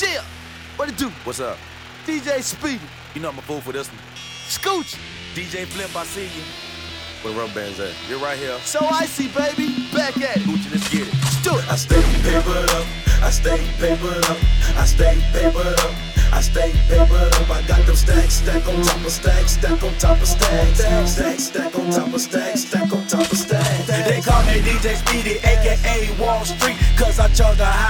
Chill. What it do? What's up? DJ Speedy. You know I'm a fool for this one. Scooch. DJ Flip, I see you. Where the rubber bands at? You're right here. So icy, baby. Back at it. Gucci, let's get it. Let's do it. I stay papered up. I stay papered up. I stay papered up. I stay papered up. I got them stacks, stack on top of stacks, stack on top of stacks, stack, stack on top of stacks, stack on top of stacks. They call me DJ Speedy, aka Wall Street, cause I charge a high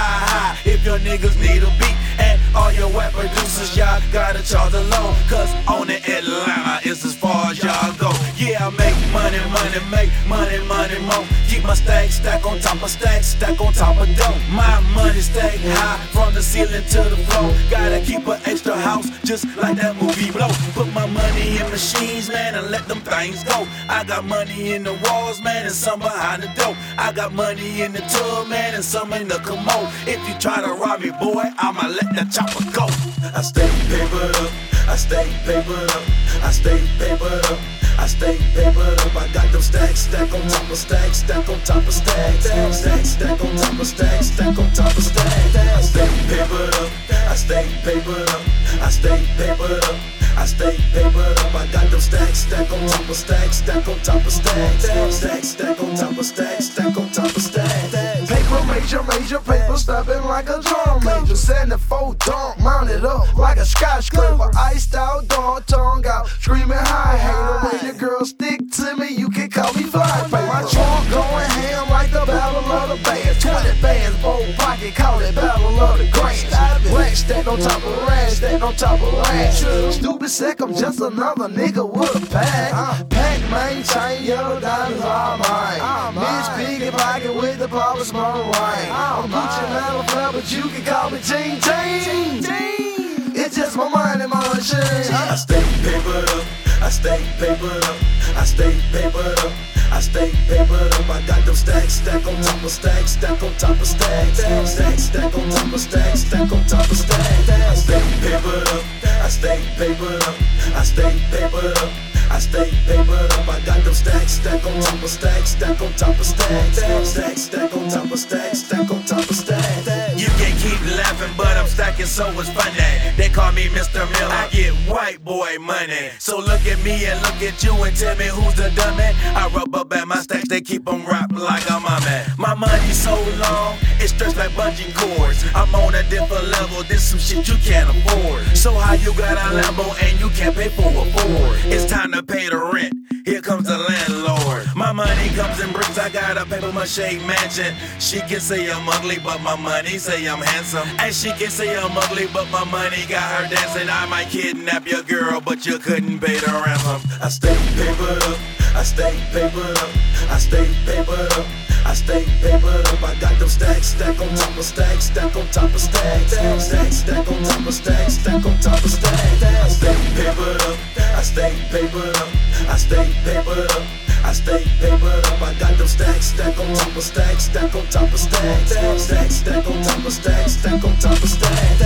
high if your niggas need a beat. And all your web producers, y'all gotta charge a low, cause on the Atlanta it's as far as y'all go. Yeah, I make money, money, make money, money, more. Keep my stack, stack on top of stacks, stack on top of dough. My money stack high from the ceiling to the floor. Gotta keep an extra house, just like that movie blow. Put my money in machines, man, and let them things go. I got money in the walls, man, and some behind the door. I got money in the tub, man, and some in the commode. If you try to me, boy, I'ma let that chopper go. I stay papered up. I stay papered up. I stay papered up. I stay papered up. I got them stacks, stack on top of stacks, stack on top of stacks, stack, stack on top of stacks, stack on top of stacks. Papered up. I stay papered up. I stay papered up. I stay papered up. I got them stacks, stack on top of stacks, stack on top of stacks, stack, stack on top of stacks, stack on top of stacks. Paper major, major paper stepping like a drum major. Send the four dunk, mounted up like a skyscraper. Iced out, dog, tongue out, screaming high. Hate the way the girl stick to me, you can call me fly. On top of rack, stack on top of rack. Stupid sick, I'm just another nigga with a pack. Pack, maintain, yellow diamonds are mine. Miss Piggy pocket with the Papa Small wine. I'm Gucci flat, but you can call me Ting Ting. It's just my mind and my machine. I stay papered up. I stay papered up. I stay papered up. I stay papered up. I got them stacks, stack on top of stacks, stack on top of stacks, stack, stack on top of stacks, stack on top of stacks. I stay papered up. I stay papered up. I stay papered up. I stay papered up. I got them stacks, stack on top of stacks, stack on top of stacks, stack, stack on top of stacks, stack on I'm so it's funny. They call me Mr. Miller. I get white boy money. So look at me and look at you and tell me who's the dummy. I rub up at my stacks, they keep them wrapped like I'm a man. My money's so long, it stretched like bungee cords. I'm on a different level, this some shit you can't afford. So how you got a Lambo and you can't pay for a Ford? It's time to pay the rent. In bricks. I got a paper mache mansion. She can say I'm ugly, but my money say I'm handsome. And she can say I'm ugly, but my money got her dancing. I might kidnap your girl, but you couldn't pay the ransom. I stay papered up. I stay papered up. I stay papered up. I stay papered up. I got them stacks, stack on top of stacks, stack on top of stacks, stack, stack on top of stacks, stack on top of stacks. I stay papered up. I stay papered up. I stay papered up. I stay papered up. I got them stacks, stack on top of stacks, stack on top of stacks, stack, stack on top of stacks, stack on top of stacks.